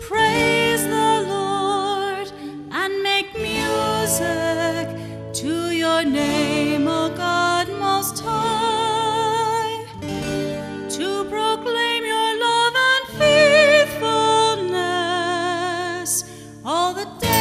praise the Lord and make music to your name, O God Most High, to proclaim your love and faithfulness all the day.